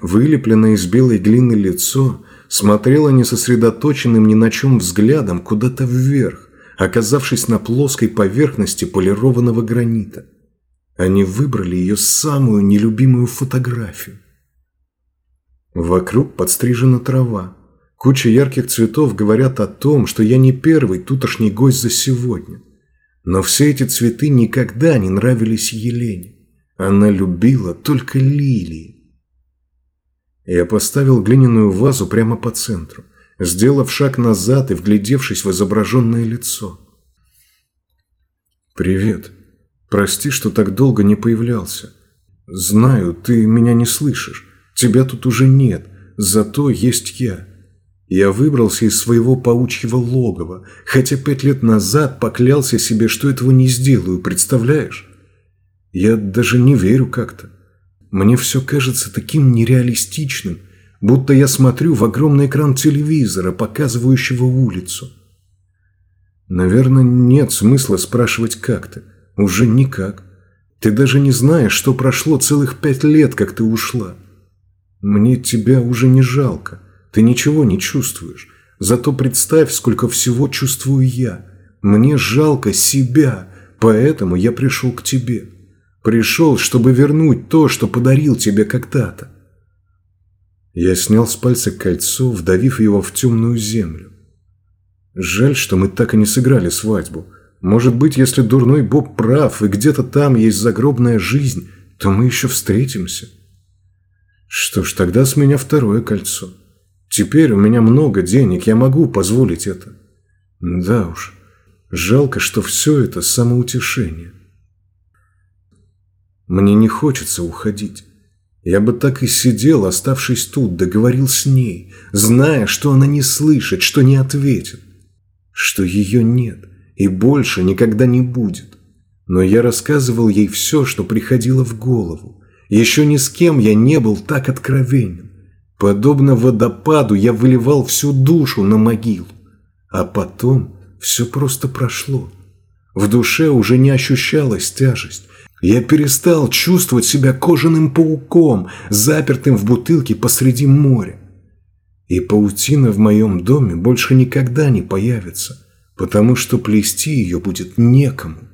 Вылепленное из белой глины лицо смотрело несосредоточенным ни на чем взглядом куда-то вверх, оказавшись на плоской поверхности полированного гранита. Они выбрали ее самую нелюбимую фотографию. Вокруг подстрижена трава. Куча ярких цветов говорят о том, что я не первый тутошний гость за сегодня. Но все эти цветы никогда не нравились Елене. Она любила только лилии. Я поставил глиняную вазу прямо по центру, сделав шаг назад и вглядевшись в изображенное лицо. «Привет. Прости, что так долго не появлялся. Знаю, ты меня не слышишь. Тебя тут уже нет, зато есть я. Я выбрался из своего паучьего логова, хотя пять лет назад поклялся себе, что этого не сделаю, представляешь? Я даже не верю как-то. Мне все кажется таким нереалистичным, будто я смотрю в огромный экран телевизора, показывающего улицу. Наверное, нет смысла спрашивать как-то. Уже никак. Ты даже не знаешь, что прошло целых пять лет, как ты ушла. Мне тебя уже не жалко. Ты ничего не чувствуешь. Зато представь, сколько всего чувствую я. Мне жалко себя, поэтому я пришел к тебе. Пришел, чтобы вернуть то, что подарил тебе когда-то. Я снял с пальца кольцо, вдавив его в темную землю. Жаль, что мы так и не сыграли свадьбу. Может быть, если дурной Боб прав, и где-то там есть загробная жизнь, то мы еще встретимся. Что ж, тогда с меня второе кольцо. Теперь у меня много денег, я могу позволить это. Да уж, жалко, что все это самоутешение. Мне не хочется уходить. Я бы так и сидел, оставшись тут, договорил с ней, зная, что она не слышит, что не ответит, что ее нет и больше никогда не будет. Но я рассказывал ей все, что приходило в голову. Еще ни с кем я не был так откровенен. Подобно водопаду я выливал всю душу на могилу. А потом все просто прошло. В душе уже не ощущалась тяжесть, я перестал чувствовать себя кожаным пауком, запертым в бутылке посреди моря. И паутина в моем доме больше никогда не появится, потому что плести ее будет некому.